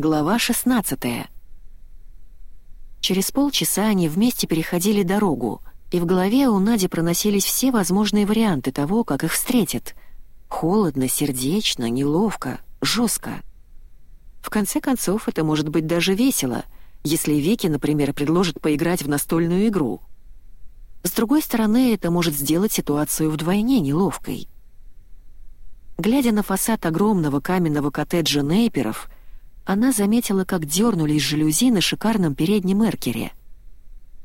Глава 16 Через полчаса они вместе переходили дорогу, и в голове у Нади проносились все возможные варианты того, как их встретят. Холодно, сердечно, неловко, жестко. В конце концов, это может быть даже весело, если Вики, например, предложит поиграть в настольную игру. С другой стороны, это может сделать ситуацию вдвойне неловкой. Глядя на фасад огромного каменного коттеджа Нейперов, она заметила, как дернулись жалюзи на шикарном переднем эркере.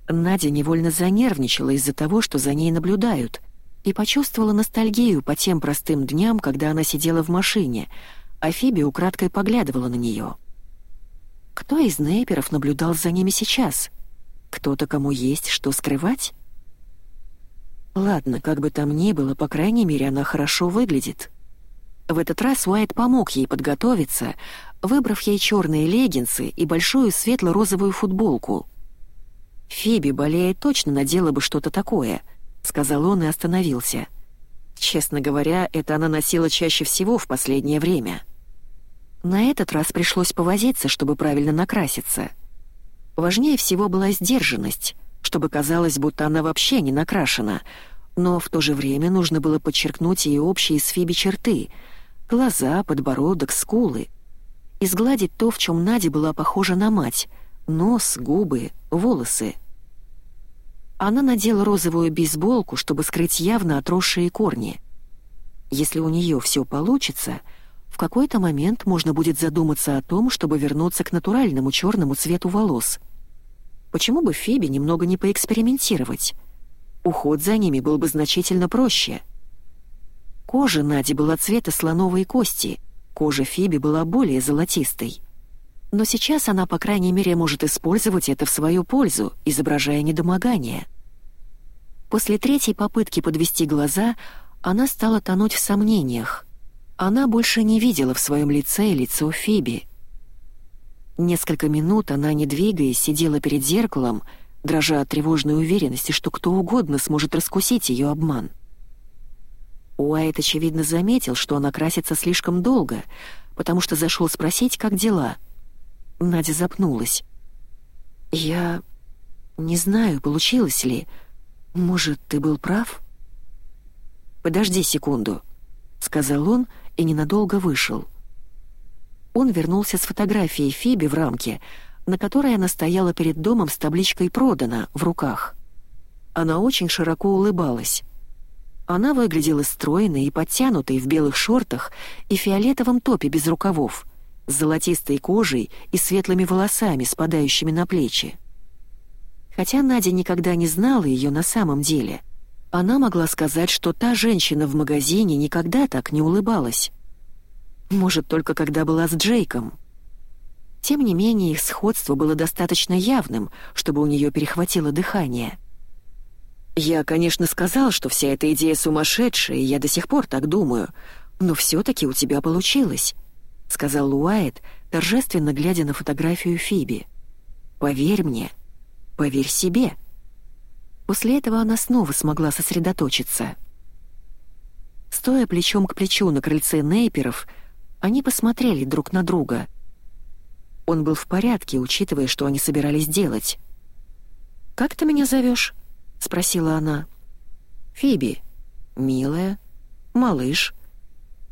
Надя невольно занервничала из-за того, что за ней наблюдают, и почувствовала ностальгию по тем простым дням, когда она сидела в машине, а Фиби украдкой поглядывала на нее. Кто из Нейперов наблюдал за ними сейчас? Кто-то, кому есть что скрывать? Ладно, как бы там ни было, по крайней мере, она хорошо выглядит. В этот раз Уайт помог ей подготовиться, выбрав ей черные леггинсы и большую светло-розовую футболку. «Фиби, болеет, точно надела бы что-то такое», — сказал он и остановился. Честно говоря, это она носила чаще всего в последнее время. На этот раз пришлось повозиться, чтобы правильно накраситься. Важнее всего была сдержанность, чтобы казалось, будто она вообще не накрашена, но в то же время нужно было подчеркнуть и общие с Фиби черты — глаза, подбородок, скулы. И сгладить то, в чем Надя была похожа на мать — нос, губы, волосы. Она надела розовую бейсболку, чтобы скрыть явно отросшие корни. Если у нее все получится, в какой-то момент можно будет задуматься о том, чтобы вернуться к натуральному черному цвету волос — Почему бы Фиби немного не поэкспериментировать? Уход за ними был бы значительно проще. Кожа Нади была цвета слоновой кости, кожа Фиби была более золотистой. Но сейчас она, по крайней мере, может использовать это в свою пользу, изображая недомогание. После третьей попытки подвести глаза она стала тонуть в сомнениях. Она больше не видела в своем лице лицо Фиби — Несколько минут она, не двигаясь, сидела перед зеркалом, дрожа от тревожной уверенности, что кто угодно сможет раскусить ее обман. Уайт, очевидно, заметил, что она красится слишком долго, потому что зашел спросить, как дела. Надя запнулась. «Я... не знаю, получилось ли. Может, ты был прав?» «Подожди секунду», — сказал он и ненадолго вышел он вернулся с фотографией Фиби в рамке, на которой она стояла перед домом с табличкой «Продано» в руках. Она очень широко улыбалась. Она выглядела стройной и подтянутой в белых шортах и фиолетовом топе без рукавов, с золотистой кожей и светлыми волосами, спадающими на плечи. Хотя Надя никогда не знала ее на самом деле, она могла сказать, что та женщина в магазине никогда так не улыбалась. Может, только когда была с Джейком. Тем не менее, их сходство было достаточно явным, чтобы у нее перехватило дыхание. «Я, конечно, сказал, что вся эта идея сумасшедшая, и я до сих пор так думаю, но все-таки у тебя получилось», — сказал Луайт, торжественно глядя на фотографию Фиби. «Поверь мне, поверь себе». После этого она снова смогла сосредоточиться. Стоя плечом к плечу на крыльце Нейперов, они посмотрели друг на друга. Он был в порядке, учитывая, что они собирались делать. «Как ты меня зовешь?» — спросила она. «Фиби. Милая. Малыш.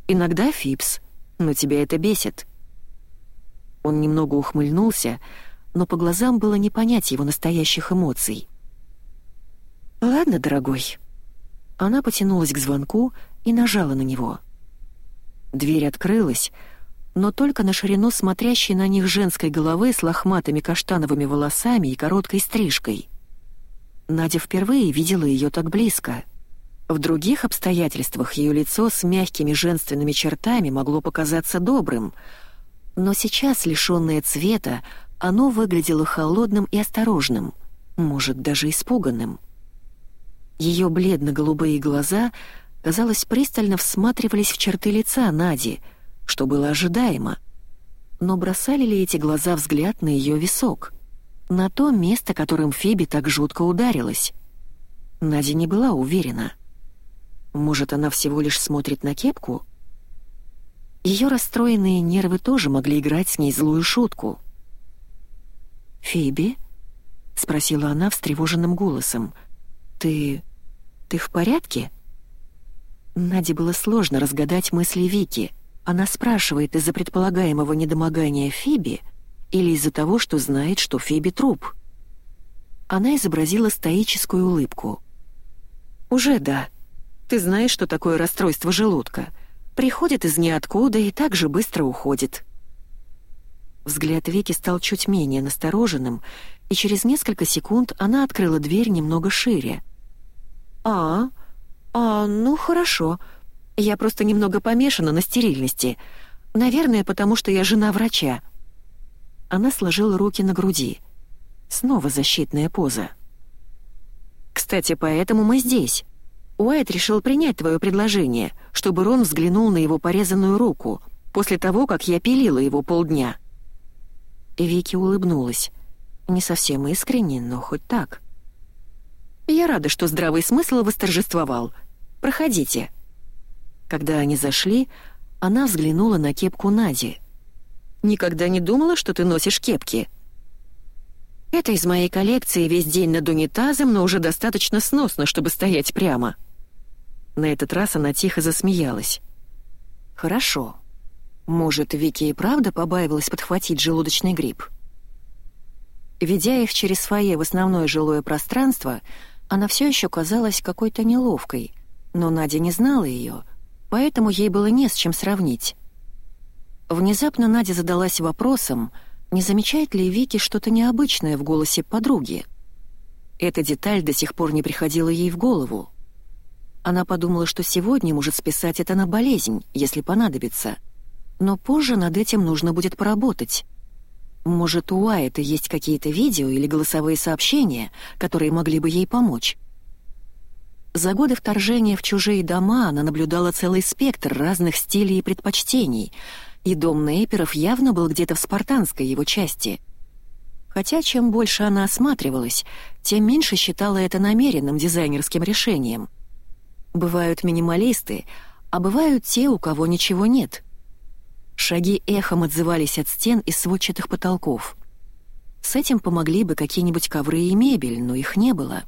Иногда Фипс, но тебя это бесит». Он немного ухмыльнулся, но по глазам было не понять его настоящих эмоций. «Ладно, дорогой». Она потянулась к звонку и нажала на него. Дверь открылась, но только на ширину смотрящей на них женской головы с лохматыми каштановыми волосами и короткой стрижкой. Надя впервые видела ее так близко. В других обстоятельствах ее лицо с мягкими женственными чертами могло показаться добрым, но сейчас, лишенное цвета, оно выглядело холодным и осторожным, может, даже испуганным. Ее бледно-голубые глаза — казалось, пристально всматривались в черты лица Нади, что было ожидаемо. Но бросали ли эти глаза взгляд на ее висок? На то место, которым Фиби так жутко ударилась? Надя не была уверена. Может, она всего лишь смотрит на кепку? Ее расстроенные нервы тоже могли играть с ней злую шутку. «Фиби?» — спросила она встревоженным голосом. «Ты... ты в порядке?» Наде было сложно разгадать мысли Вики. Она спрашивает из-за предполагаемого недомогания Фиби или из-за того, что знает, что Фиби труп. Она изобразила стоическую улыбку. «Уже да. Ты знаешь, что такое расстройство желудка. Приходит из ниоткуда и так же быстро уходит». Взгляд Вики стал чуть менее настороженным, и через несколько секунд она открыла дверь немного шире. «А, а, ну хорошо. Я просто немного помешана на стерильности. Наверное, потому что я жена врача». Она сложила руки на груди. Снова защитная поза. «Кстати, поэтому мы здесь. Уайт решил принять твое предложение, чтобы Рон взглянул на его порезанную руку, после того, как я пилила его полдня». Вики улыбнулась. Не совсем искренне, но хоть так. «Я рада, что здравый смысл восторжествовал. Проходите». Когда они зашли, она взглянула на кепку Нади. «Никогда не думала, что ты носишь кепки». «Это из моей коллекции весь день над унитазом, но уже достаточно сносно, чтобы стоять прямо». На этот раз она тихо засмеялась. «Хорошо. Может, Вики и правда побаивалась подхватить желудочный грипп? Ведя их через фойе в основное жилое пространство, она все еще казалась какой-то неловкой, но Надя не знала ее, поэтому ей было не с чем сравнить. Внезапно Надя задалась вопросом, не замечает ли Вики что-то необычное в голосе подруги. Эта деталь до сих пор не приходила ей в голову. Она подумала, что сегодня может списать это на болезнь, если понадобится — но позже над этим нужно будет поработать. Может, у Уайта есть какие-то видео или голосовые сообщения, которые могли бы ей помочь. За годы вторжения в чужие дома она наблюдала целый спектр разных стилей и предпочтений, и дом Нейперов явно был где-то в спартанской его части. Хотя чем больше она осматривалась, тем меньше считала это намеренным дизайнерским решением. Бывают минималисты, а бывают те, у кого ничего нет — Шаги эхом отзывались от стен и сводчатых потолков. С этим помогли бы какие-нибудь ковры и мебель, но их не было.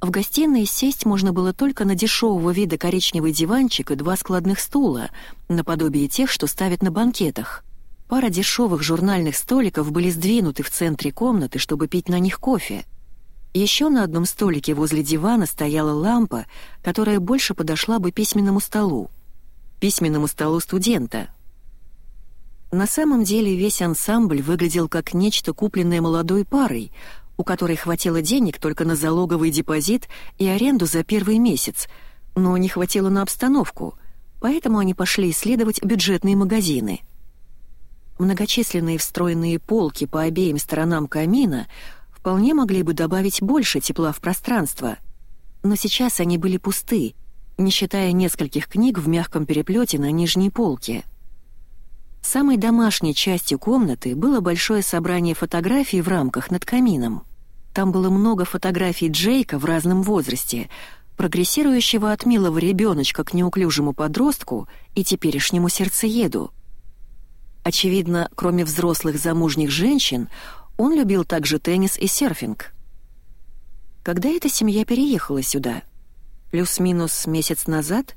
В гостиной сесть можно было только на дешевого вида коричневый диванчик и два складных стула, наподобие тех, что ставят на банкетах. Пара дешевых журнальных столиков были сдвинуты в центре комнаты, чтобы пить на них кофе. Еще на одном столике возле дивана стояла лампа, которая больше подошла бы письменному столу. Письменному столу студента, на самом деле весь ансамбль выглядел как нечто купленное молодой парой, у которой хватило денег только на залоговый депозит и аренду за первый месяц, но не хватило на обстановку, поэтому они пошли исследовать бюджетные магазины. Многочисленные встроенные полки по обеим сторонам камина вполне могли бы добавить больше тепла в пространство, но сейчас они были пусты, не считая нескольких книг в мягком переплете на нижней полке — Самой домашней частью комнаты было большое собрание фотографий в рамках над камином. Там было много фотографий Джейка в разном возрасте, прогрессирующего от милого ребеночка к неуклюжему подростку и теперешнему сердцееду. Очевидно, кроме взрослых замужних женщин, он любил также теннис и серфинг. Когда эта семья переехала сюда? Плюс-минус месяц назад?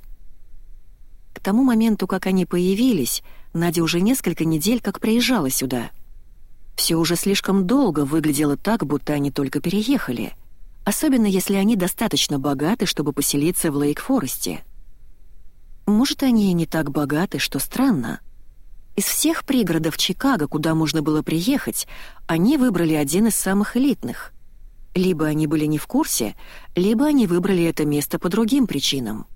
К тому моменту, как они появились — Надя уже несколько недель как приезжала сюда. Все уже слишком долго выглядело так, будто они только переехали. Особенно если они достаточно богаты, чтобы поселиться в Лейк-Форесте. Может, они и не так богаты, что странно. Из всех пригородов Чикаго, куда можно было приехать, они выбрали один из самых элитных. Либо они были не в курсе, либо они выбрали это место по другим причинам.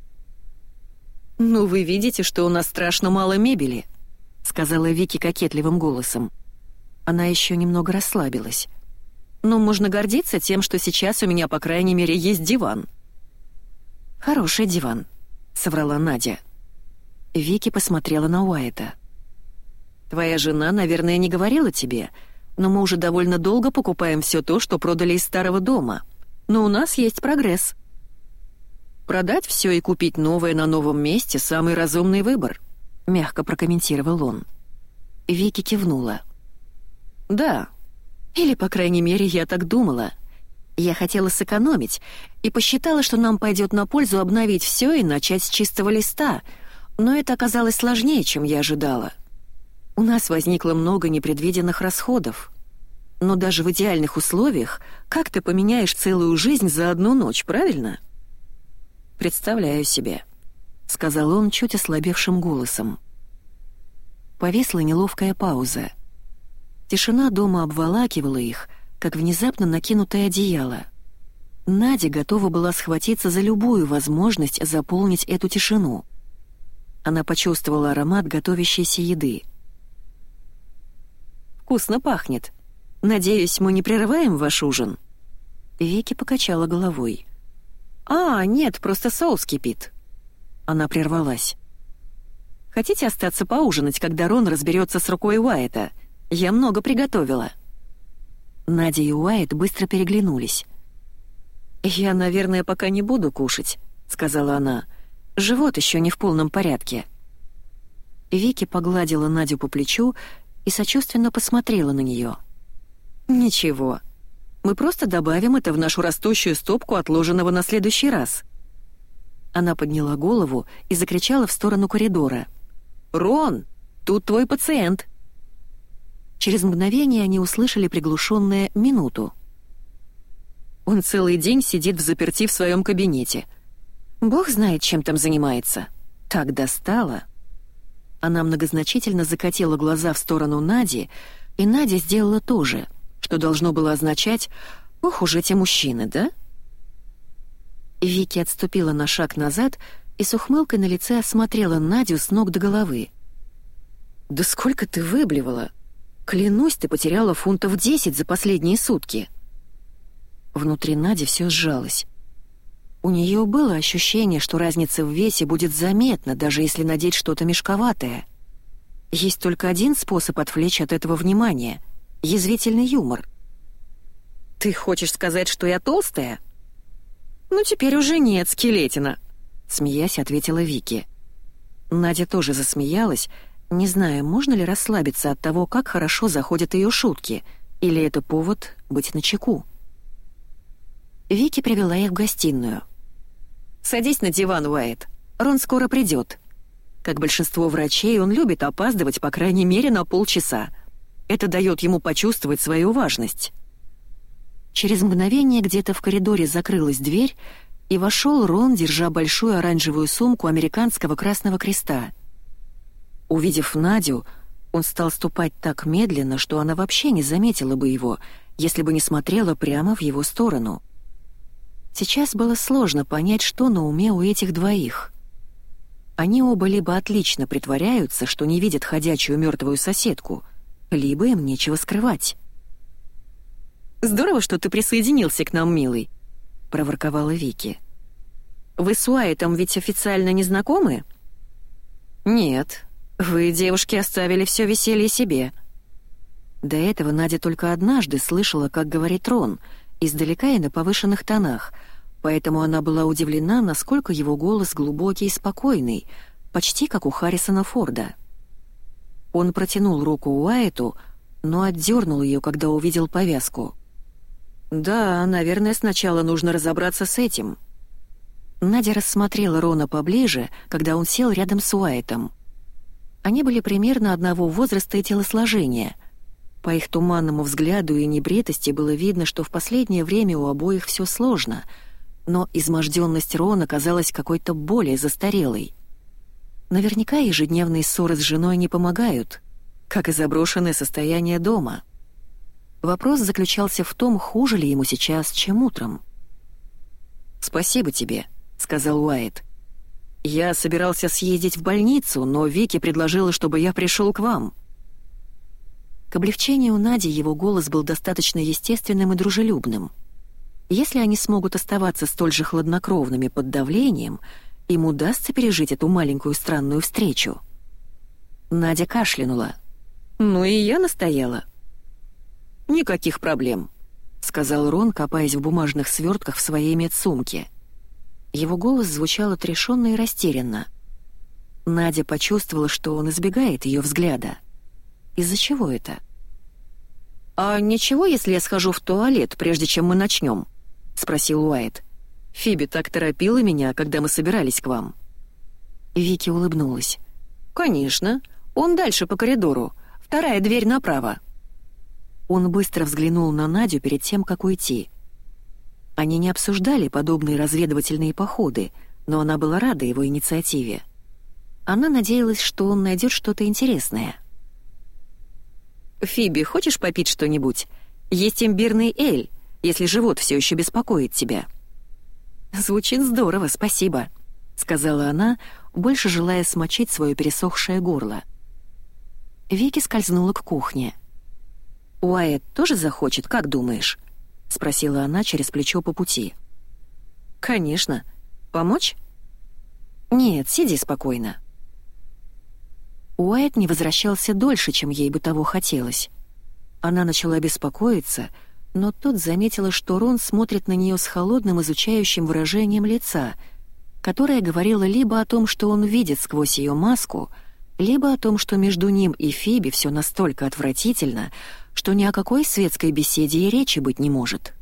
«Ну, вы видите, что у нас страшно мало мебели», сказала Вики кокетливым голосом. Она еще немного расслабилась. «Но можно гордиться тем, что сейчас у меня, по крайней мере, есть диван». «Хороший диван», — соврала Надя. Вики посмотрела на Уайта. «Твоя жена, наверное, не говорила тебе, но мы уже довольно долго покупаем все то, что продали из старого дома. Но у нас есть прогресс». Продать все и купить новое на новом месте — самый разумный выбор. — мягко прокомментировал он. Вики кивнула. «Да. Или, по крайней мере, я так думала. Я хотела сэкономить и посчитала, что нам пойдет на пользу обновить все и начать с чистого листа, но это оказалось сложнее, чем я ожидала. У нас возникло много непредвиденных расходов. Но даже в идеальных условиях как ты поменяешь целую жизнь за одну ночь, правильно?» «Представляю себе», — сказал он чуть ослабевшим голосом. Повесла неловкая пауза. Тишина дома обволакивала их, как внезапно накинутое одеяло. Надя готова была схватиться за любую возможность заполнить эту тишину. Она почувствовала аромат готовящейся еды. «Вкусно пахнет. Надеюсь, мы не прерываем ваш ужин?» Веки покачала головой. «А, нет, просто соус кипит». Она прервалась. «Хотите остаться поужинать, когда Рон разберется с рукой Уайта? Я много приготовила». Надя и Уайт быстро переглянулись. «Я, наверное, пока не буду кушать», — сказала она. «Живот еще не в полном порядке». Вики погладила Надю по плечу и сочувственно посмотрела на нее. «Ничего, мы просто добавим это в нашу растущую стопку отложенного на следующий раз». Она подняла голову и закричала в сторону коридора. «Рон, тут твой пациент!» Через мгновение они услышали приглушенное «минуту». Он целый день сидит в заперти в своем кабинете. Бог знает, чем там занимается. Так достало. Она многозначительно закатила глаза в сторону Нади, и Надя сделала то же — что должно было означать «Ох уж эти мужчины, да?» Вики отступила на шаг назад и с ухмылкой на лице осмотрела Надю с ног до головы. «Да сколько ты выблевала! Клянусь, ты потеряла фунтов десять за последние сутки!» Внутри Нади все сжалось. У нее было ощущение, что разница в весе будет заметна, даже если надеть что-то мешковатое. Есть только один способ отвлечь от этого внимания — язвительный юмор. «Ты хочешь сказать, что я толстая?» «Ну, теперь уже нет, скелетина», — смеясь ответила Вики. Надя тоже засмеялась, не зная, можно ли расслабиться от того, как хорошо заходят ее шутки, или это повод быть начеку. Вики привела их в гостиную. «Садись на диван, Уайт. Рон скоро придет. Как большинство врачей, он любит опаздывать по крайней мере на полчаса. Это дает ему почувствовать свою важность. Через мгновение где-то в коридоре закрылась дверь, и вошел Рон, держа большую оранжевую сумку американского Красного Креста. Увидев Надю, он стал ступать так медленно, что она вообще не заметила бы его, если бы не смотрела прямо в его сторону. Сейчас было сложно понять, что на уме у этих двоих. Они оба либо отлично притворяются, что не видят ходячую мертвую соседку — либо им нечего скрывать. «Здорово, что ты присоединился к нам, милый», — проворковала Вики. «Вы с Уайтом ведь официально не знакомы?» «Нет, вы, девушки, оставили все веселье себе». До этого Надя только однажды слышала, как говорит Рон, издалека и на повышенных тонах, поэтому она была удивлена, насколько его голос глубокий и спокойный, почти как у Харрисона Форда. Он протянул руку Уайту, но отдернул ее, когда увидел повязку. «Да, наверное, сначала нужно разобраться с этим». Надя рассмотрела Рона поближе, когда он сел рядом с Уайтом. Они были примерно одного возраста и телосложения. По их туманному взгляду и небритости было видно, что в последнее время у обоих все сложно, но изможденность Рона казалась какой-то более застарелой. Наверняка ежедневные ссоры с женой не помогают, как и заброшенное состояние дома. Вопрос заключался в том, хуже ли ему сейчас, чем утром. «Спасибо тебе», — сказал Уайт. «Я собирался съездить в больницу, но Вики предложила, чтобы я пришел к вам». К облегчению Нади его голос был достаточно естественным и дружелюбным. Если они смогут оставаться столь же хладнокровными под давлением — им удастся пережить эту маленькую странную встречу. Надя кашлянула. «Ну и я настояла». «Никаких проблем», — сказал Рон, копаясь в бумажных свертках в своей медсумке. Его голос звучал отрешенно и растерянно. Надя почувствовала, что он избегает ее взгляда. Из-за чего это? «А ничего, если я схожу в туалет, прежде чем мы начнем?» — спросил Уайт. «Фиби так торопила меня, когда мы собирались к вам». Вики улыбнулась. «Конечно. Он дальше по коридору. Вторая дверь направо». Он быстро взглянул на Надю перед тем, как уйти. Они не обсуждали подобные разведывательные походы, но она была рада его инициативе. Она надеялась, что он найдет что-то интересное. «Фиби, хочешь попить что-нибудь? Есть имбирный эль, если живот все еще беспокоит тебя». «Звучит здорово, спасибо», — сказала она, больше желая смочить свое пересохшее горло. Вики скользнула к кухне. «Уайт тоже захочет, как думаешь?» — спросила она через плечо по пути. «Конечно. Помочь?» «Нет, сиди спокойно». Уайт не возвращался дольше, чем ей бы того хотелось. Она начала беспокоиться, но тут заметила, что Рон смотрит на нее с холодным изучающим выражением лица, которое говорило либо о том, что он видит сквозь ее маску, либо о том, что между ним и Фиби все настолько отвратительно, что ни о какой светской беседе и речи быть не может.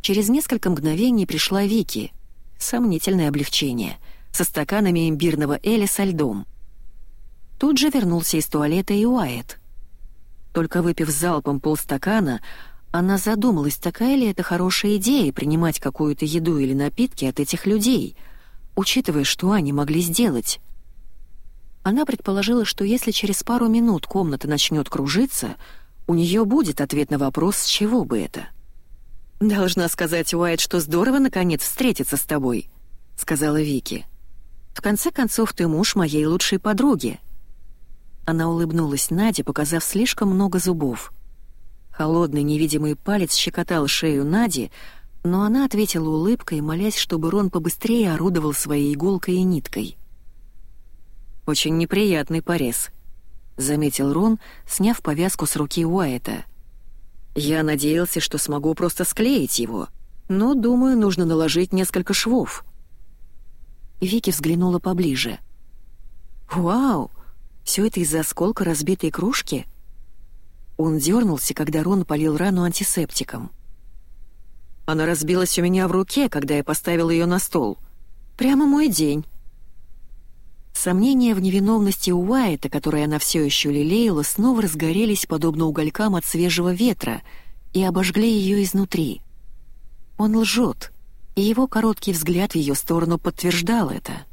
Через несколько мгновений пришла Вики. Сомнительное облегчение. Со стаканами имбирного Эля со льдом. Тут же вернулся из туалета и Уайт. Только выпив залпом полстакана, она задумалась, такая ли это хорошая идея принимать какую-то еду или напитки от этих людей, учитывая, что они могли сделать. Она предположила, что если через пару минут комната начнет кружиться, у нее будет ответ на вопрос, с чего бы это. «Должна сказать, Уайт, что здорово, наконец, встретиться с тобой», — сказала Вики. «В конце концов, ты муж моей лучшей подруги». Она улыбнулась Наде, показав слишком много зубов. Холодный невидимый палец щекотал шею Нади, но она ответила улыбкой, молясь, чтобы Рон побыстрее орудовал своей иголкой и ниткой. «Очень неприятный порез», — заметил Рон, сняв повязку с руки Уайта. «Я надеялся, что смогу просто склеить его, но, думаю, нужно наложить несколько швов». Вики взглянула поближе. «Вау!» Все это из-за осколка разбитой кружки? Он дернулся, когда Рон полил рану антисептиком. Она разбилась у меня в руке, когда я поставил ее на стол. Прямо мой день. Сомнения в невиновности Уайта, которые она все еще лелеяла, снова разгорелись подобно уголькам от свежего ветра и обожгли ее изнутри. Он лжет, и его короткий взгляд в ее сторону подтверждал это.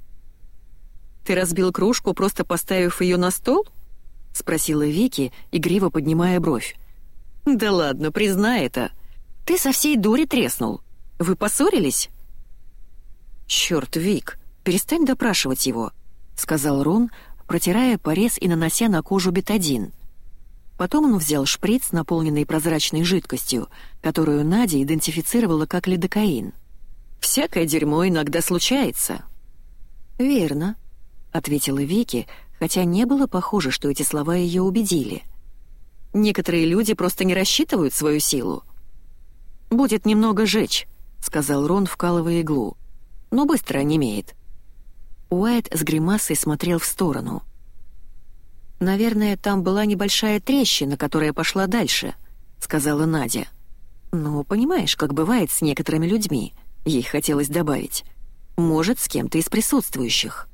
«Ты разбил кружку, просто поставив ее на стол?» — спросила Вики, игриво поднимая бровь. «Да ладно, признай это. Ты со всей дури треснул. Вы поссорились?» «Чёрт, Вик, перестань допрашивать его», — сказал Рон, протирая порез и нанося на кожу бетадин. Потом он взял шприц, наполненный прозрачной жидкостью, которую Надя идентифицировала как лидокаин. «Всякое дерьмо иногда случается». «Верно», — ответила Вики, хотя не было похоже, что эти слова ее убедили. «Некоторые люди просто не рассчитывают свою силу». «Будет немного жечь», — сказал Рон, вкалывая иглу. «Но быстро онемеет». Уайт с гримасой смотрел в сторону. «Наверное, там была небольшая трещина, которая пошла дальше», — сказала Надя. «Ну, понимаешь, как бывает с некоторыми людьми», — ей хотелось добавить. «Может, с кем-то из присутствующих».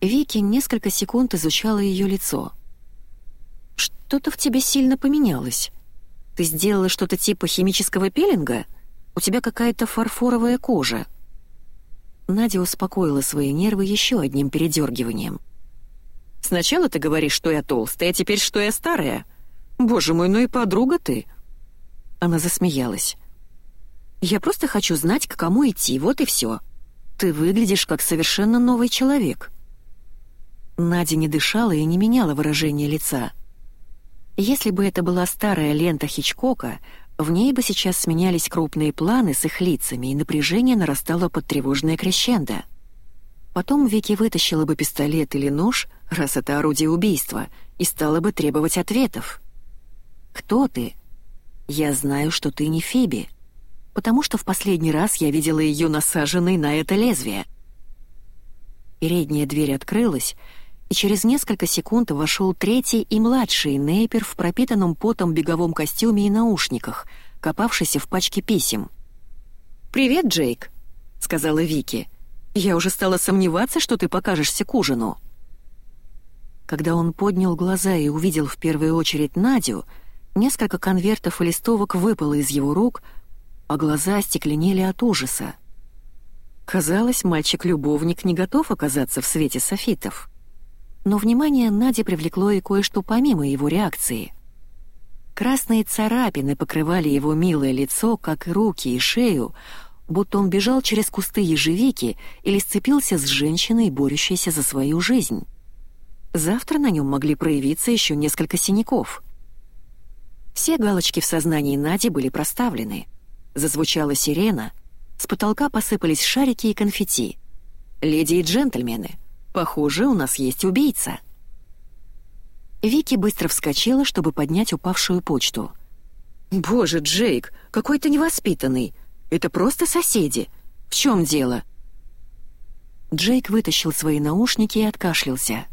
Вики несколько секунд изучала ее лицо. «Что-то в тебе сильно поменялось. Ты сделала что-то типа химического пилинга? У тебя какая-то фарфоровая кожа». Надя успокоила свои нервы еще одним передергиванием. «Сначала ты говоришь, что я толстая, а теперь, что я старая. Боже мой, ну и подруга ты!» Она засмеялась. «Я просто хочу знать, к кому идти, вот и все. Ты выглядишь как совершенно новый человек». Надя не дышала и не меняла выражение лица. Если бы это была старая лента Хичкока, в ней бы сейчас сменялись крупные планы с их лицами, и напряжение нарастало под тревожное крещендо. Потом Вики вытащила бы пистолет или нож, раз это орудие убийства, и стала бы требовать ответов. «Кто ты?» «Я знаю, что ты не Фиби, потому что в последний раз я видела ее насаженной на это лезвие». Передняя дверь открылась, и через несколько секунд вошел третий и младший Нейпер в пропитанном потом беговом костюме и наушниках, копавшийся в пачке писем. «Привет, Джейк», — сказала Вики. «Я уже стала сомневаться, что ты покажешься к ужину». Когда он поднял глаза и увидел в первую очередь Надю, несколько конвертов и листовок выпало из его рук, а глаза остекленели от ужаса. Казалось, мальчик-любовник не готов оказаться в свете софитов. Но внимание Нади привлекло и кое-что помимо его реакции. Красные царапины покрывали его милое лицо, как и руки и шею, будто он бежал через кусты ежевики или сцепился с женщиной, борющейся за свою жизнь. Завтра на нем могли проявиться еще несколько синяков. Все галочки в сознании Нади были проставлены. Зазвучала сирена — с потолка посыпались шарики и конфетти. «Леди и джентльмены, похоже, у нас есть убийца». Вики быстро вскочила, чтобы поднять упавшую почту. «Боже, Джейк, какой ты невоспитанный! Это просто соседи! В чем дело?» Джейк вытащил свои наушники и откашлялся.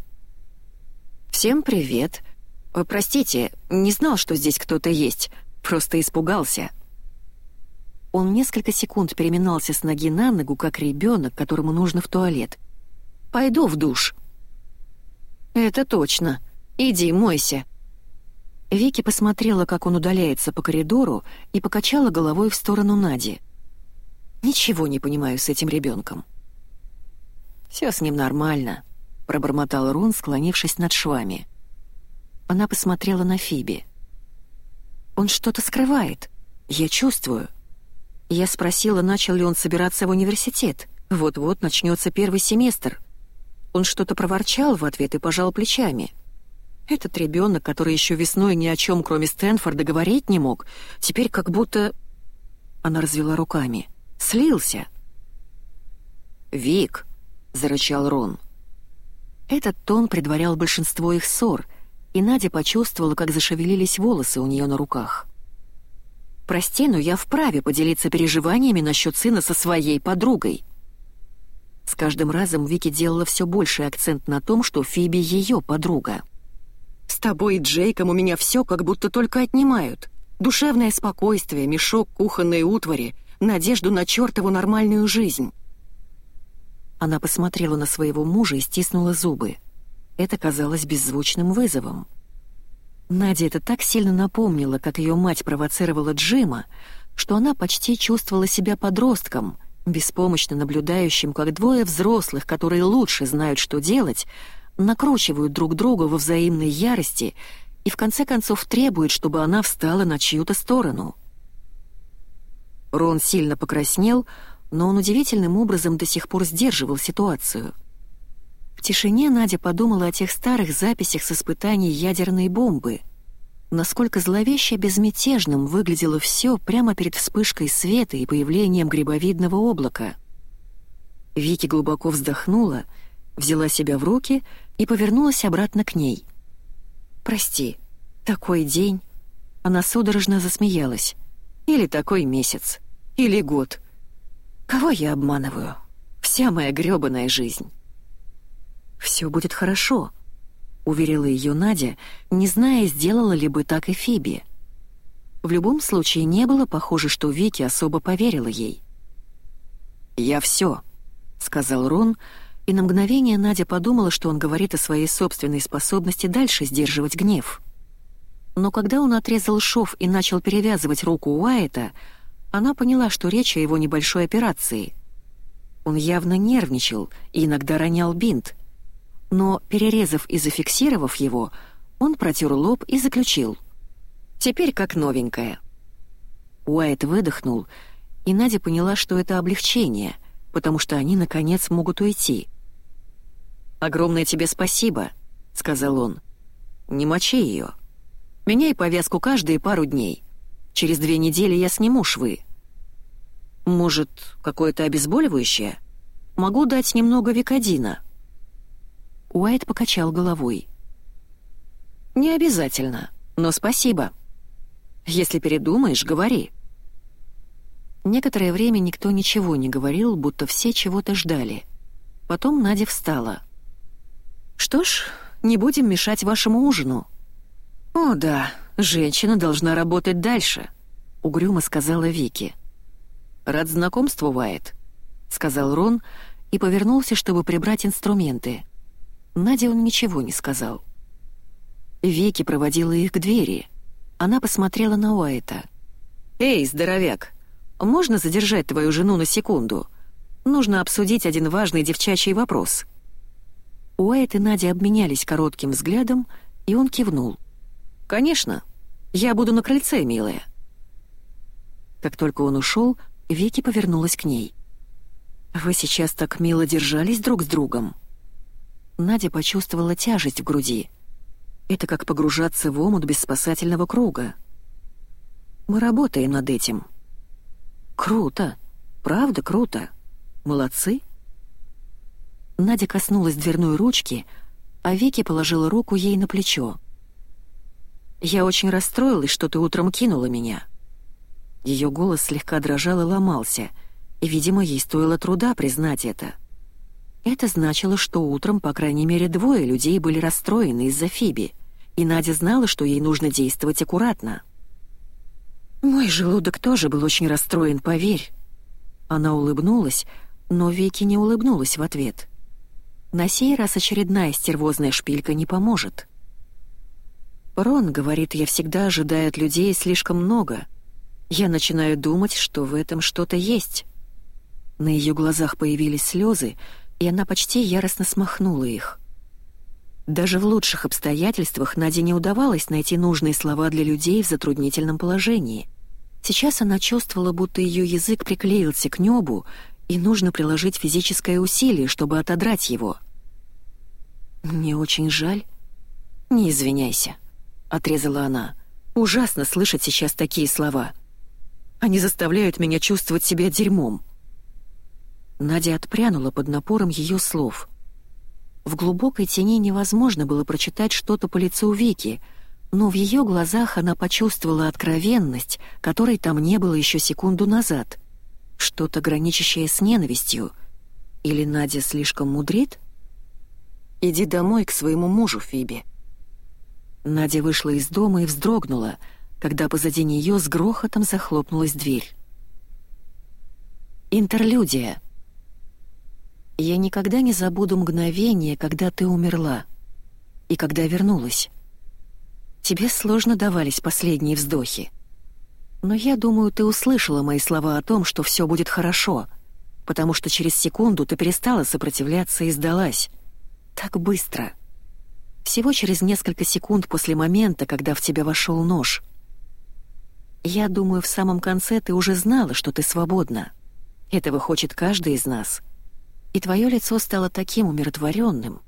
«Всем привет. Э, простите, не знал, что здесь кто-то есть. Просто испугался». Он несколько секунд переминался с ноги на ногу, как ребенок, которому нужно в туалет. «Пойду в душ». «Это точно. Иди, мойся». Вики посмотрела, как он удаляется по коридору, и покачала головой в сторону Нади. «Ничего не понимаю с этим ребенком». «Все с ним нормально», — пробормотал Рон, склонившись над швами. Она посмотрела на Фиби. «Он что-то скрывает. Я чувствую». Я спросила, начал ли он собираться в университет. Вот-вот начнется первый семестр. Он что-то проворчал в ответ и пожал плечами. Этот ребенок, который еще весной ни о чем, кроме Стэнфорда, говорить не мог, теперь как будто... Она развела руками. Слился. «Вик!» — зарычал Рон. Этот тон предварял большинство их ссор, и Надя почувствовала, как зашевелились волосы у нее на руках. Прости, но я вправе поделиться переживаниями насчет сына со своей подругой». С каждым разом Вики делала все больший акцент на том, что Фиби ее подруга. «С тобой и Джейком у меня все как будто только отнимают. Душевное спокойствие, мешок кухонной утвари, надежду на чертову нормальную жизнь». Она посмотрела на своего мужа и стиснула зубы. Это казалось беззвучным вызовом. Надя это так сильно напомнила, как ее мать провоцировала Джима, что она почти чувствовала себя подростком, беспомощно наблюдающим, как двое взрослых, которые лучше знают, что делать, накручивают друг друга во взаимной ярости и в конце концов требуют, чтобы она встала на чью-то сторону. Рон сильно покраснел, но он удивительным образом до сих пор сдерживал ситуацию — тишине Надя подумала о тех старых записях с испытаний ядерной бомбы. Насколько зловеще безмятежным выглядело все прямо перед вспышкой света и появлением грибовидного облака. Вики глубоко вздохнула, взяла себя в руки и повернулась обратно к ней. «Прости, такой день...» Она судорожно засмеялась. «Или такой месяц, или год. Кого я обманываю? Вся моя грёбаная жизнь». «Все будет хорошо», — уверила ее Надя, не зная, сделала ли бы так и Фиби. В любом случае не было похоже, что Вики особо поверила ей. «Я все», — сказал Рон, и на мгновение Надя подумала, что он говорит о своей собственной способности дальше сдерживать гнев. Но когда он отрезал шов и начал перевязывать руку Уайта, она поняла, что речь о его небольшой операции. Он явно нервничал и иногда ронял бинт — но, перерезав и зафиксировав его, он протер лоб и заключил. «Теперь как новенькая». Уайт выдохнул, и Надя поняла, что это облегчение, потому что они, наконец, могут уйти. «Огромное тебе спасибо», — сказал он. «Не мочи ее. Меняй повязку каждые пару дней. Через две недели я сниму швы». «Может, какое-то обезболивающее? Могу дать немного викодина». Уайт покачал головой. «Не обязательно, но спасибо. Если передумаешь, говори». Некоторое время никто ничего не говорил, будто все чего-то ждали. Потом Надя встала. «Что ж, не будем мешать вашему ужину». «О да, женщина должна работать дальше», — угрюмо сказала Вики. «Рад знакомству, Уайт», — сказал Рон и повернулся, чтобы прибрать инструменты. Наде он ничего не сказал. Вики проводила их к двери. Она посмотрела на Уайта. «Эй, здоровяк, можно задержать твою жену на секунду? Нужно обсудить один важный девчачий вопрос». Уайт и Надя обменялись коротким взглядом, и он кивнул. «Конечно. Я буду на крыльце, милая». Как только он ушел, Вики повернулась к ней. «Вы сейчас так мило держались друг с другом?» Надя почувствовала тяжесть в груди. Это как погружаться в омут без спасательного круга. Мы работаем над этим. Круто. Правда круто. Молодцы. Надя коснулась дверной ручки, а Вики положила руку ей на плечо. «Я очень расстроилась, что ты утром кинула меня». Ее голос слегка дрожал и ломался, и, видимо, ей стоило труда признать это. Это значило, что утром, по крайней мере, двое людей были расстроены из-за Фиби, и Надя знала, что ей нужно действовать аккуратно. «Мой желудок тоже был очень расстроен, поверь». Она улыбнулась, но Вики не улыбнулась в ответ. На сей раз очередная стервозная шпилька не поможет. Рон говорит, я всегда ожидаю от людей слишком много. Я начинаю думать, что в этом что-то есть. На ее глазах появились слезы, и она почти яростно смахнула их. Даже в лучших обстоятельствах Наде не удавалось найти нужные слова для людей в затруднительном положении. Сейчас она чувствовала, будто ее язык приклеился к небу, и нужно приложить физическое усилие, чтобы отодрать его. «Мне очень жаль». «Не извиняйся», — отрезала она. «Ужасно слышать сейчас такие слова. Они заставляют меня чувствовать себя дерьмом». Надя отпрянула под напором ее слов. В глубокой тени невозможно было прочитать что-то по лицу Вики, но в ее глазах она почувствовала откровенность, которой там не было еще секунду назад — что-то граничащее с ненавистью? Или Надя слишком мудрит? «Иди домой к своему мужу, Фиби». Надя вышла из дома и вздрогнула, когда позади нее с грохотом захлопнулась дверь. Интерлюдия. Я никогда не забуду мгновение, когда ты умерла. И когда вернулась. Тебе сложно давались последние вздохи. Но я думаю, ты услышала мои слова о том, что все будет хорошо, потому что через секунду ты перестала сопротивляться и сдалась. Так быстро. Всего через несколько секунд после момента, когда в тебя вошел нож. Я думаю, в самом конце ты уже знала, что ты свободна. Этого хочет каждый из нас. И твое лицо стало таким умиротворенным.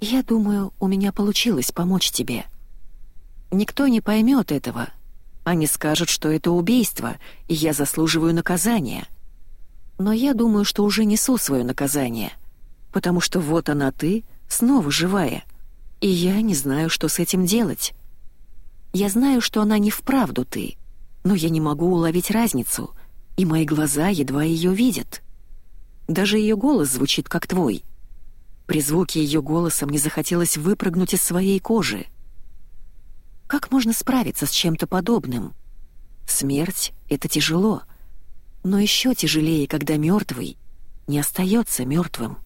Я думаю, у меня получилось помочь тебе. Никто не поймет этого — они скажут, что это убийство, и я заслуживаю наказания. Но я думаю, что уже несу свое наказание, потому что вот она ты, снова живая, и я не знаю, что с этим делать. Я знаю, что она не вправду ты, но я не могу уловить разницу, и мои глаза едва ее видят. Даже ее голос звучит как твой. При звуке ее голоса мне захотелось выпрыгнуть из своей кожи. Как можно справиться с чем-то подобным? Смерть — это тяжело, но еще тяжелее, когда мертвый не остается мертвым.